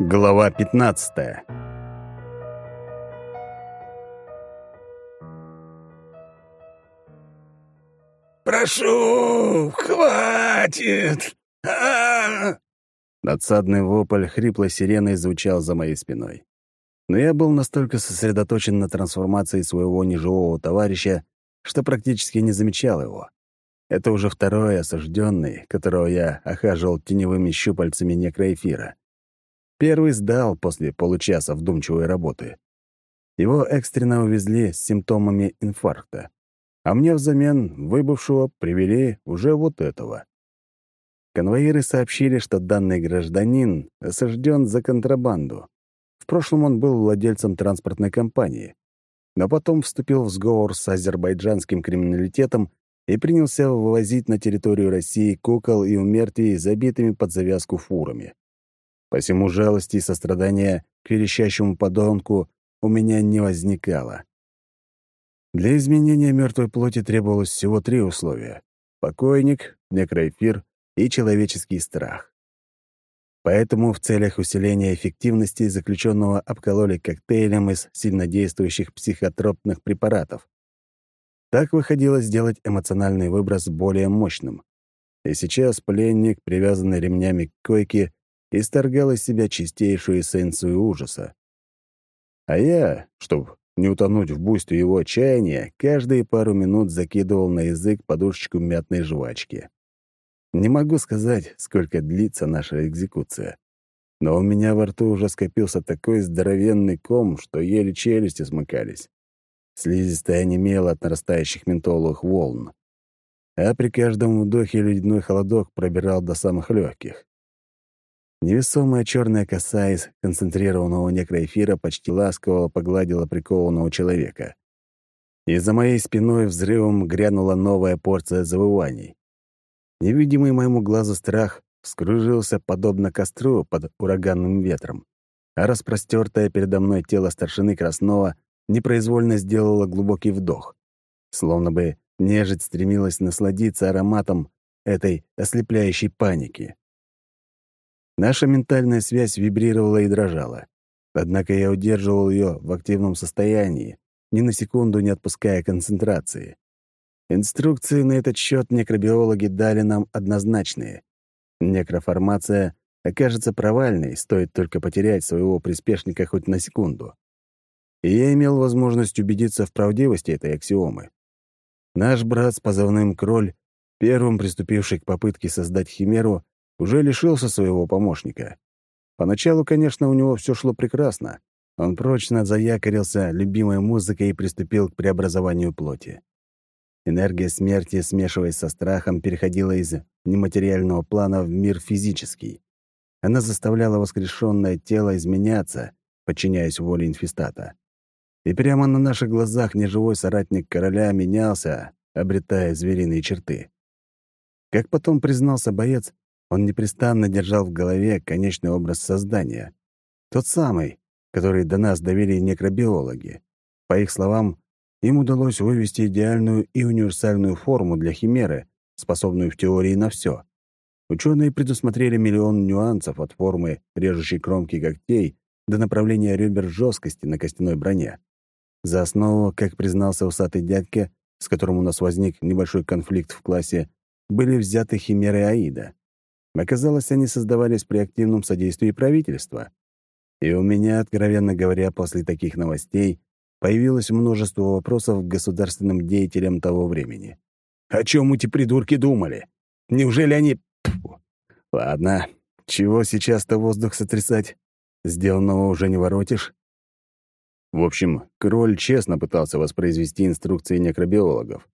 Глава 15 «Прошу, хватит! а, -а, -а Надсадный вопль хриплой сиреной звучал за моей спиной. Но я был настолько сосредоточен на трансформации своего неживого товарища, что практически не замечал его. Это уже второй осужденный, которого я охаживал теневыми щупальцами некроэфира. Первый сдал после получаса вдумчивой работы. Его экстренно увезли с симптомами инфаркта, а мне взамен выбывшего привели уже вот этого. Конвоиры сообщили, что данный гражданин осужден за контрабанду. В прошлом он был владельцем транспортной компании, но потом вступил в сговор с азербайджанским криминалитетом и принялся вывозить на территорию России кукол и умертвий забитыми под завязку фурами. Посему жалости и сострадания к верещащему подонку у меня не возникало. Для изменения мертвой плоти требовалось всего три условия — покойник, некроэфир и человеческий страх. Поэтому в целях усиления эффективности заключенного обкололи коктейлем из сильнодействующих психотропных препаратов. Так выходило сделать эмоциональный выброс более мощным. И сейчас пленник, привязанный ремнями к койке, исторгал из себя чистейшую эссенцию ужаса. А я, чтобы не утонуть в буйстве его отчаяния, каждые пару минут закидывал на язык подушечку мятной жвачки. Не могу сказать, сколько длится наша экзекуция. Но у меня во рту уже скопился такой здоровенный ком, что еле челюсти смыкались. Слизистая онемела от нарастающих ментоловых волн. А при каждом вдохе ледяной холодок пробирал до самых легких. Невесомая черная коса из концентрированного некроэфира почти ласково погладила прикованного человека. И за моей спиной взрывом грянула новая порция завываний. Невидимый моему глазу страх вскружился подобно костру под ураганным ветром, а распростертое передо мной тело старшины Краснова непроизвольно сделало глубокий вдох, словно бы нежить стремилась насладиться ароматом этой ослепляющей паники. Наша ментальная связь вибрировала и дрожала. Однако я удерживал ее в активном состоянии, ни на секунду не отпуская концентрации. Инструкции на этот счет некробиологи дали нам однозначные. Некроформация окажется провальной, стоит только потерять своего приспешника хоть на секунду. И я имел возможность убедиться в правдивости этой аксиомы. Наш брат с позывным «Кроль», первым приступивший к попытке создать химеру, уже лишился своего помощника. Поначалу, конечно, у него все шло прекрасно. Он прочно заякорился любимой музыкой и приступил к преобразованию плоти. Энергия смерти, смешиваясь со страхом, переходила из нематериального плана в мир физический. Она заставляла воскрешенное тело изменяться, подчиняясь воле инфестата. И прямо на наших глазах неживой соратник короля менялся, обретая звериные черты. Как потом признался боец, он непрестанно держал в голове конечный образ создания. Тот самый, который до нас довели некробиологи. По их словам, им удалось вывести идеальную и универсальную форму для химеры, способную в теории на все. Ученые предусмотрели миллион нюансов от формы режущей кромки когтей до направления ребер жесткости на костяной броне. За основу, как признался усатый дядька, с которым у нас возник небольшой конфликт в классе, были взяты химеры Аида. Оказалось, они создавались при активном содействии правительства. И у меня, откровенно говоря, после таких новостей появилось множество вопросов к государственным деятелям того времени. О чем эти придурки думали? Неужели они... Фу. Ладно, чего сейчас-то воздух сотрясать? Сделанного уже не воротишь. В общем, Кроль честно пытался воспроизвести инструкции некробиологов.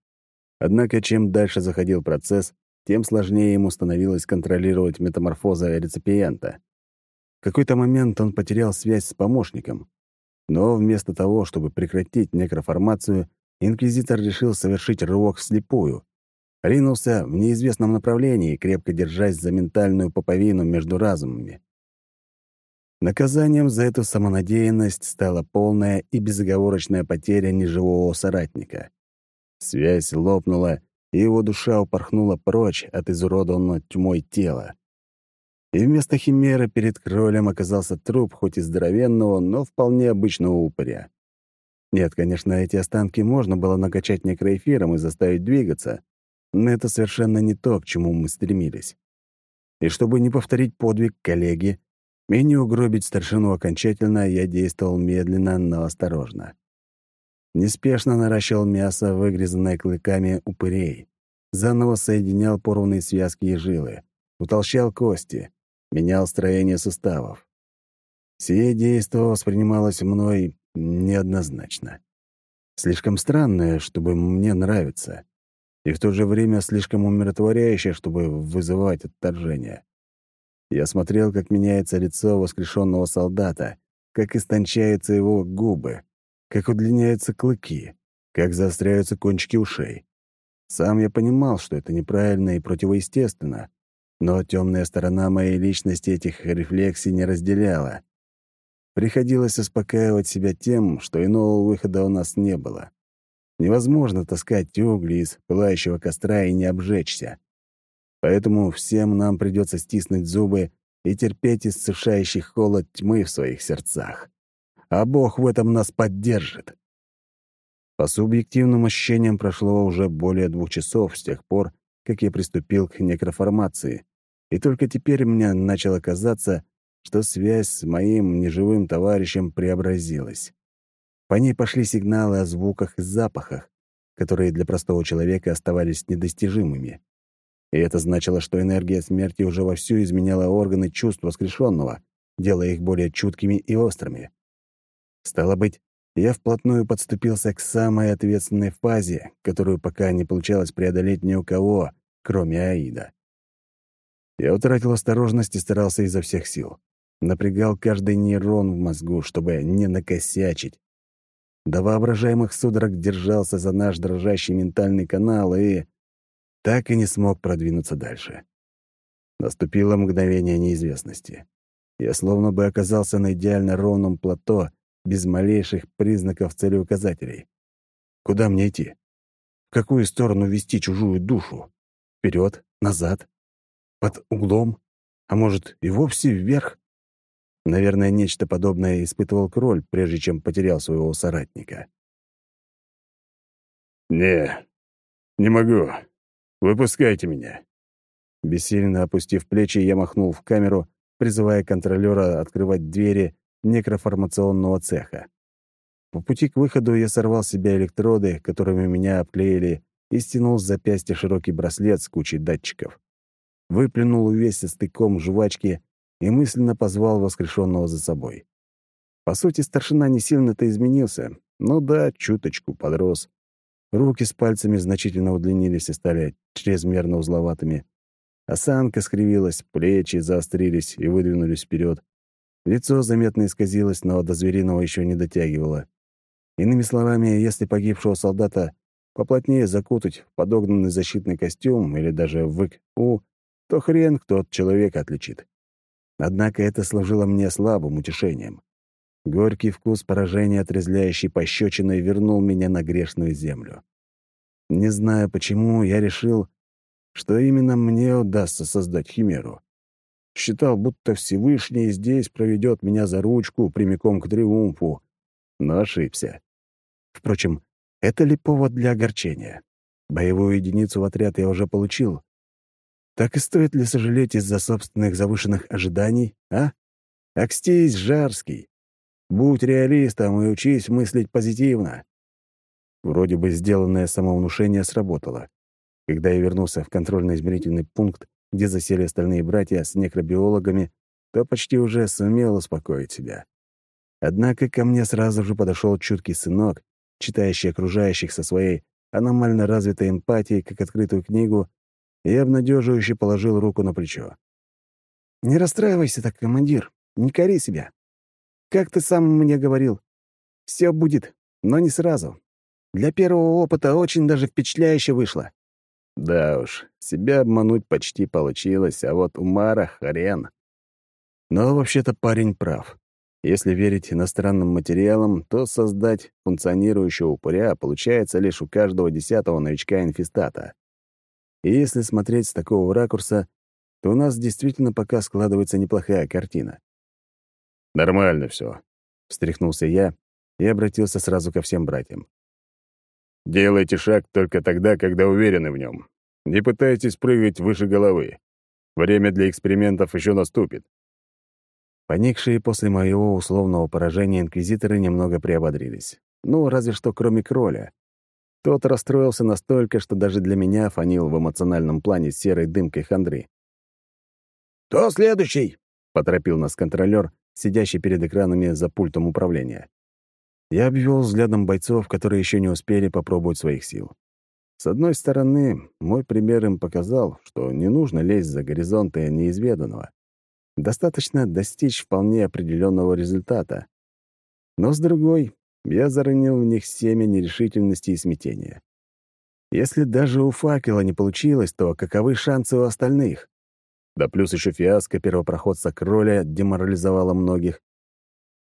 Однако, чем дальше заходил процесс, тем сложнее ему становилось контролировать метаморфозы реципиента. В какой-то момент он потерял связь с помощником. Но вместо того, чтобы прекратить некроформацию, инквизитор решил совершить рывок вслепую. Ринулся в неизвестном направлении, крепко держась за ментальную поповину между разумами. Наказанием за эту самонадеянность стала полная и безоговорочная потеря неживого соратника. Связь лопнула, и его душа упорхнула прочь от изуродованного тьмой тела. И вместо химеры перед кролем оказался труп хоть и здоровенного, но вполне обычного упыря. Нет, конечно, эти останки можно было накачать некроэфиром и заставить двигаться, но это совершенно не то, к чему мы стремились. И чтобы не повторить подвиг коллеги и не угробить старшину окончательно, я действовал медленно, но осторожно. Неспешно наращивал мясо, выгрызанное клыками упырей. Заново соединял порванные связки и жилы. Утолщал кости. Менял строение суставов. Сие действо воспринималось мной неоднозначно. Слишком странное, чтобы мне нравиться, и в то же время слишком умиротворяющее, чтобы вызывать отторжение. Я смотрел, как меняется лицо воскрешенного солдата, как истончаются его губы, как удлиняются клыки, как заостряются кончики ушей. Сам я понимал, что это неправильно и противоестественно, но темная сторона моей личности этих рефлексий не разделяла. Приходилось успокаивать себя тем, что иного выхода у нас не было. Невозможно таскать угли из пылающего костра и не обжечься. Поэтому всем нам придется стиснуть зубы и терпеть иссушающий холод тьмы в своих сердцах а Бог в этом нас поддержит. По субъективным ощущениям прошло уже более двух часов с тех пор, как я приступил к некроформации, и только теперь мне начало казаться, что связь с моим неживым товарищем преобразилась. По ней пошли сигналы о звуках и запахах, которые для простого человека оставались недостижимыми. И это значило, что энергия смерти уже вовсю изменяла органы чувств воскрешенного, делая их более чуткими и острыми. Стало быть, я вплотную подступился к самой ответственной фазе, которую пока не получалось преодолеть ни у кого, кроме Аида. Я утратил осторожность и старался изо всех сил. Напрягал каждый нейрон в мозгу, чтобы не накосячить. До воображаемых судорог держался за наш дрожащий ментальный канал и так и не смог продвинуться дальше. Наступило мгновение неизвестности. Я словно бы оказался на идеально ровном плато, без малейших признаков целеуказателей. Куда мне идти? В какую сторону вести чужую душу? Вперед, назад, под углом, а может и вовсе вверх? Наверное, нечто подобное испытывал Кроль, прежде чем потерял своего соратника. «Не, не могу. Выпускайте меня». Бессильно опустив плечи, я махнул в камеру, призывая контролера открывать двери некроформационного цеха. По пути к выходу я сорвал с себя электроды, которыми меня обклеили, и стянул с запястья широкий браслет с кучей датчиков. Выплюнул увесистый ком жвачки и мысленно позвал воскрешенного за собой. По сути, старшина не сильно-то изменился, но да, чуточку подрос. Руки с пальцами значительно удлинились и стали чрезмерно узловатыми. Осанка скривилась, плечи заострились и выдвинулись вперед. Лицо заметно исказилось, но до звериного еще не дотягивало. Иными словами, если погибшего солдата поплотнее закутать в подогнанный защитный костюм или даже в ИК-У, то хрен кто от человека отличит. Однако это служило мне слабым утешением. Горький вкус поражения, отрезляющий пощечиной, вернул меня на грешную землю. Не знаю почему, я решил, что именно мне удастся создать химеру. Считал, будто Всевышний здесь проведет меня за ручку прямиком к триумфу, но ошибся. Впрочем, это ли повод для огорчения? Боевую единицу в отряд я уже получил. Так и стоит ли сожалеть из-за собственных завышенных ожиданий, а? Акстись, Жарский. Будь реалистом и учись мыслить позитивно. Вроде бы сделанное самовнушение сработало. Когда я вернулся в контрольно-измерительный пункт, где засели остальные братья с некробиологами, то почти уже сумел успокоить себя. Однако ко мне сразу же подошел чуткий сынок, читающий окружающих со своей аномально развитой эмпатией, как открытую книгу, и обнадеживающе положил руку на плечо. «Не расстраивайся так, командир, не кори себя. Как ты сам мне говорил, все будет, но не сразу. Для первого опыта очень даже впечатляюще вышло. Да уж, себя обмануть почти получилось, а вот Умара хрен. Но вообще-то парень прав. Если верить иностранным материалам, то создать функционирующего упыря получается лишь у каждого десятого новичка инфестата. И если смотреть с такого ракурса, то у нас действительно пока складывается неплохая картина. «Нормально все, встряхнулся я и обратился сразу ко всем братьям. «Делайте шаг только тогда, когда уверены в нем. Не пытайтесь прыгать выше головы. Время для экспериментов еще наступит». Поникшие после моего условного поражения инквизиторы немного приободрились. Ну, разве что кроме кроля. Тот расстроился настолько, что даже для меня фанил в эмоциональном плане серой дымкой хандры. «Кто следующий?» — поторопил нас контролер, сидящий перед экранами за пультом управления. Я обвел взглядом бойцов, которые еще не успели попробовать своих сил. С одной стороны, мой пример им показал, что не нужно лезть за горизонты неизведанного. Достаточно достичь вполне определенного результата. Но с другой, я заронил в них семя нерешительности и смятения. Если даже у факела не получилось, то каковы шансы у остальных? Да плюс еще фиаско первопроходца Кроля деморализовало многих.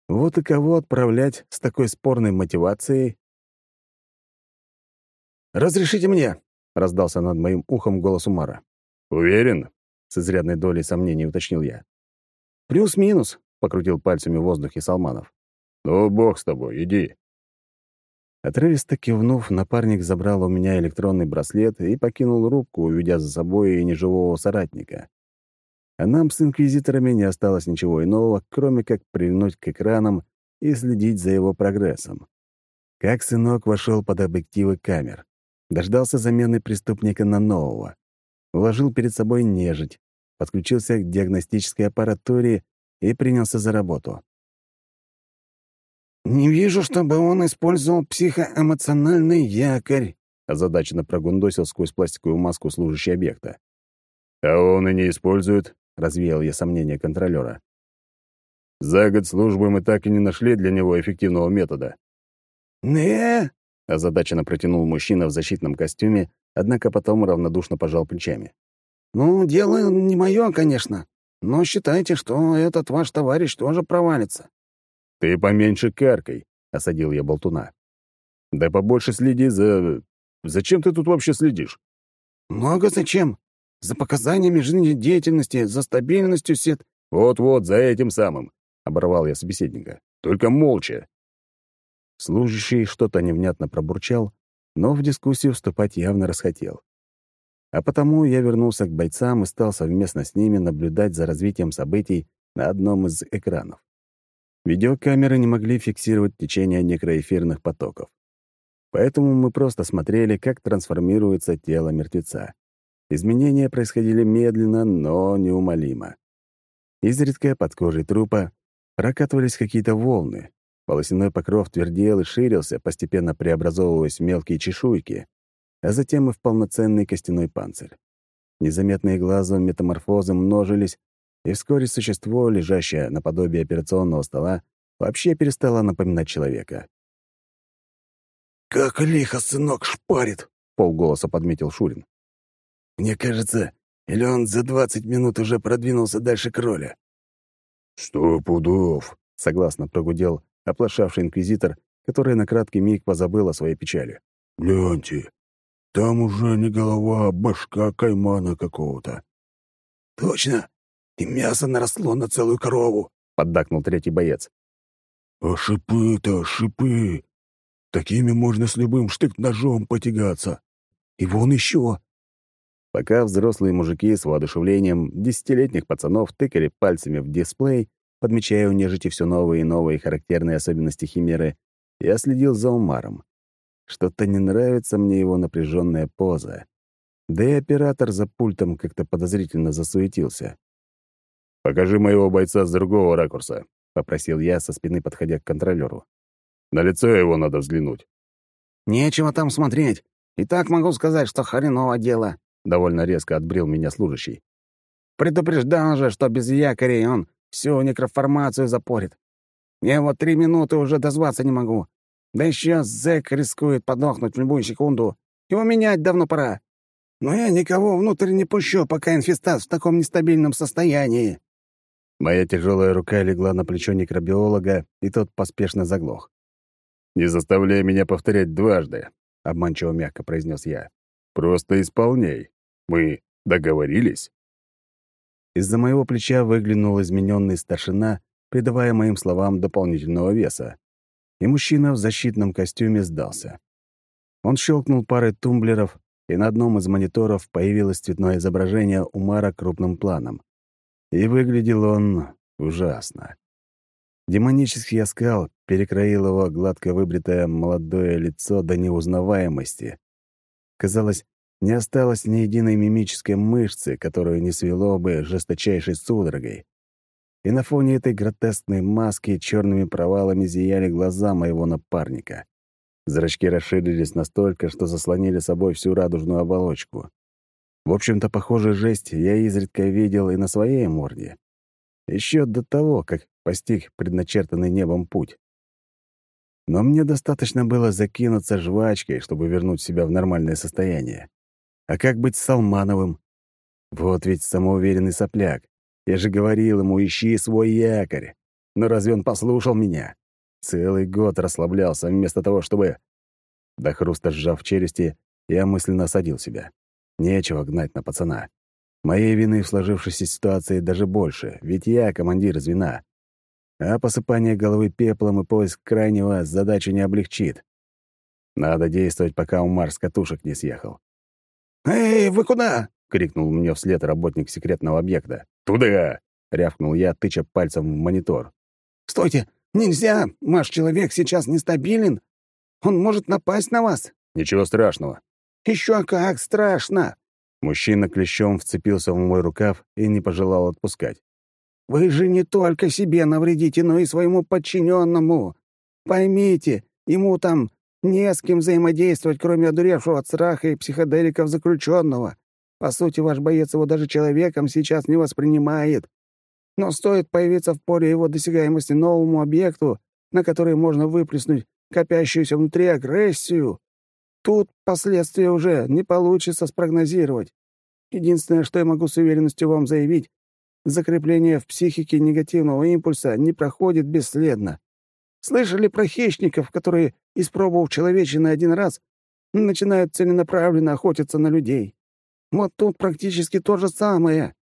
Вот и кого отправлять с такой спорной мотивацией? «Разрешите мне!» — раздался над моим ухом голос Умара. «Уверен?» — с изрядной долей сомнений уточнил я. «Плюс-минус», — покрутил пальцами в воздухе Салманов. «Ну, бог с тобой, иди». Отрывисто кивнув, напарник забрал у меня электронный браслет и покинул рубку, уведя за собой и неживого соратника. А нам с инквизиторами не осталось ничего иного, кроме как прильнуть к экранам и следить за его прогрессом. Как сынок вошел под объективы камер, дождался замены преступника на нового, уложил перед собой нежить, подключился к диагностической аппаратуре и принялся за работу. «Не вижу, чтобы он использовал психоэмоциональный якорь», озадаченно прогундосил сквозь пластиковую маску служащий объекта. «А он и не использует», — развеял я сомнения контролера. «За год службы мы так и не нашли для него эффективного метода». «Не?» — озадаченно протянул мужчина в защитном костюме, однако потом равнодушно пожал плечами. «Ну, дело не мое, конечно, но считайте, что этот ваш товарищ тоже провалится». «Ты поменьше каркай», — осадил я болтуна. «Да побольше следи за... Зачем ты тут вообще следишь?» «Много зачем. За показаниями жизнедеятельности, за стабильностью сет...» «Вот-вот, за этим самым», — оборвал я собеседника. «Только молча». Служащий что-то невнятно пробурчал, но в дискуссию вступать явно расхотел. А потому я вернулся к бойцам и стал совместно с ними наблюдать за развитием событий на одном из экранов. Видеокамеры не могли фиксировать течение некроэфирных потоков. Поэтому мы просто смотрели, как трансформируется тело мертвеца. Изменения происходили медленно, но неумолимо. Изредка под кожей трупа прокатывались какие-то волны. Волосяной покров твердел и ширился, постепенно преобразовываясь в мелкие чешуйки, а затем и в полноценный костяной панцирь. Незаметные глазу метаморфозы множились, и вскоре существо, лежащее наподобие операционного стола, вообще перестало напоминать человека. «Как лихо сынок шпарит!» — полголоса подметил Шурин. Мне кажется, или он за двадцать минут уже продвинулся дальше кроля. «Сто пудов», — согласно прогудел оплошавший инквизитор, который на краткий миг позабыл о своей печали. «Гляньте, там уже не голова, а башка каймана какого-то». «Точно! И мясо наросло на целую корову», — поддакнул третий боец. «А шипы-то, шипы! Такими можно с любым штык-ножом потягаться. И вон еще!» Пока взрослые мужики с воодушевлением десятилетних пацанов тыкали пальцами в дисплей, подмечая у нежити все новые и новые характерные особенности химеры, я следил за Умаром. Что-то не нравится мне его напряженная поза. Да и оператор за пультом как-то подозрительно засуетился. «Покажи моего бойца с другого ракурса», — попросил я со спины, подходя к контролеру. «На лицо его надо взглянуть». «Нечего там смотреть. И так могу сказать, что хреново дело», довольно резко отбрил меня служащий. «Предупреждал же, что без якорей он всю некроформацию запорит. Я вот три минуты уже дозваться не могу. Да еще зэк рискует подохнуть в любую секунду. Его менять давно пора. Но я никого внутрь не пущу, пока инфестат в таком нестабильном состоянии». Моя тяжелая рука легла на плечо некробиолога, и тот поспешно заглох. «Не заставляй меня повторять дважды», — обманчиво мягко произнес я. «Просто исполняй». Мы договорились?» Из-за моего плеча выглянул измененный старшина, придавая моим словам дополнительного веса. И мужчина в защитном костюме сдался. Он щелкнул парой тумблеров, и на одном из мониторов появилось цветное изображение Умара крупным планом. И выглядел он ужасно. Демонический оскал перекроил его гладко выбритое молодое лицо до неузнаваемости. Казалось, не осталось ни единой мимической мышцы, которую не свело бы жесточайшей судорогой. И на фоне этой гротескной маски черными провалами зияли глаза моего напарника. Зрачки расширились настолько, что заслонили собой всю радужную оболочку. В общем-то, похожую жесть я изредка видел и на своей морде. Еще до того, как постиг предначертанный небом путь. Но мне достаточно было закинуться жвачкой, чтобы вернуть себя в нормальное состояние. А как быть с Салмановым? Вот ведь самоуверенный сопляк. Я же говорил ему, ищи свой якорь. Но разве он послушал меня? Целый год расслаблялся вместо того, чтобы... До хруста сжав челюсти, я мысленно осадил себя. Нечего гнать на пацана. Моей вины в сложившейся ситуации даже больше, ведь я командир звена а посыпание головы пеплом и поиск крайнего задачу не облегчит. Надо действовать, пока Умар с катушек не съехал. «Эй, вы куда?» — крикнул мне вслед работник секретного объекта. «Туда!» — рявкнул я, тыча пальцем в монитор. «Стойте! Нельзя! Ваш человек сейчас нестабилен! Он может напасть на вас!» «Ничего страшного!» «Еще как страшно!» Мужчина клещом вцепился в мой рукав и не пожелал отпускать. Вы же не только себе навредите, но и своему подчиненному. Поймите, ему там не с кем взаимодействовать, кроме одуревшего от страха и психоделиков заключенного. По сути, ваш боец его даже человеком сейчас не воспринимает. Но стоит появиться в поле его досягаемости новому объекту, на который можно выплеснуть копящуюся внутри агрессию, тут последствия уже не получится спрогнозировать. Единственное, что я могу с уверенностью вам заявить, Закрепление в психике негативного импульса не проходит бесследно. Слышали про хищников, которые, испробовав человечины один раз, начинают целенаправленно охотиться на людей? Вот тут практически то же самое.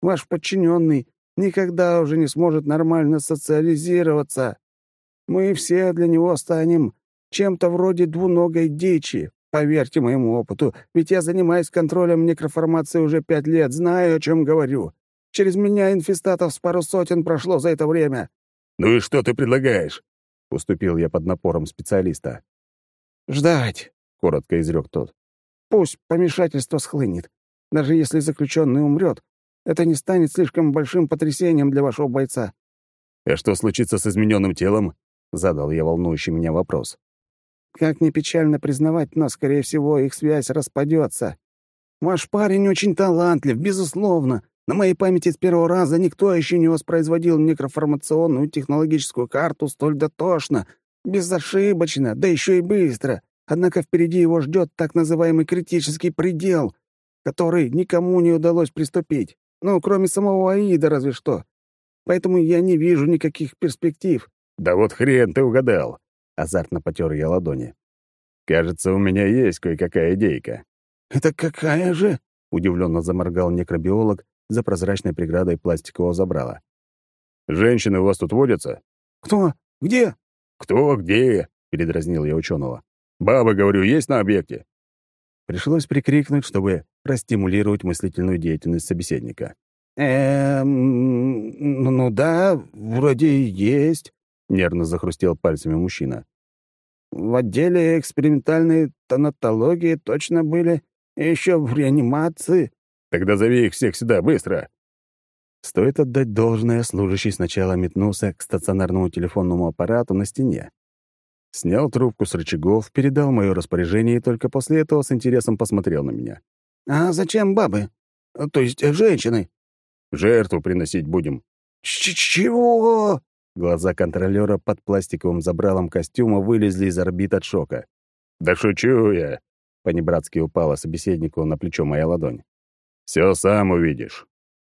Ваш подчиненный никогда уже не сможет нормально социализироваться. Мы все для него станем чем-то вроде двуногой дичи. Поверьте моему опыту, ведь я занимаюсь контролем некроформации уже пять лет, знаю, о чем говорю. Через меня инфестатов с пару сотен прошло за это время». «Ну и что ты предлагаешь?» — уступил я под напором специалиста. «Ждать», — коротко изрек тот. «Пусть помешательство схлынет. Даже если заключенный умрет, это не станет слишком большим потрясением для вашего бойца». «А что случится с измененным телом?» — задал я волнующий меня вопрос. «Как ни печально признавать, но, скорее всего, их связь распадется. Ваш парень очень талантлив, безусловно, на моей памяти с первого раза никто еще не воспроизводил микроформационную технологическую карту столь дотошно, безошибочно, да еще и быстро. Однако впереди его ждет так называемый критический предел, который никому не удалось приступить. Ну, кроме самого Аида разве что. Поэтому я не вижу никаких перспектив. «Да вот хрен ты угадал!» — азартно потер я ладони. «Кажется, у меня есть кое-какая идейка». «Это какая же?» — удивленно заморгал некробиолог, за прозрачной преградой пластикового забрала. «Женщины у вас тут водятся?» «Кто? Где?» «Кто? Где?» — передразнил я ученого. «Бабы, говорю, есть на объекте?» Пришлось прикрикнуть, чтобы простимулировать мыслительную деятельность собеседника. «Эм... Ну да, вроде есть», — нервно захрустел пальцами мужчина. «В отделе экспериментальной тонатологии точно были, еще в реанимации». Тогда зови их всех сюда, быстро!» Стоит отдать должное, служащий сначала метнулся к стационарному телефонному аппарату на стене. Снял трубку с рычагов, передал мое распоряжение и только после этого с интересом посмотрел на меня. «А зачем бабы? То есть э, женщины?» «Жертву приносить будем». Ч «Чего?» Глаза контролера под пластиковым забралом костюма вылезли из орбит от шока. «Да шучу я!» — понебратски упала собеседнику на плечо моя ладонь. Все сам увидишь.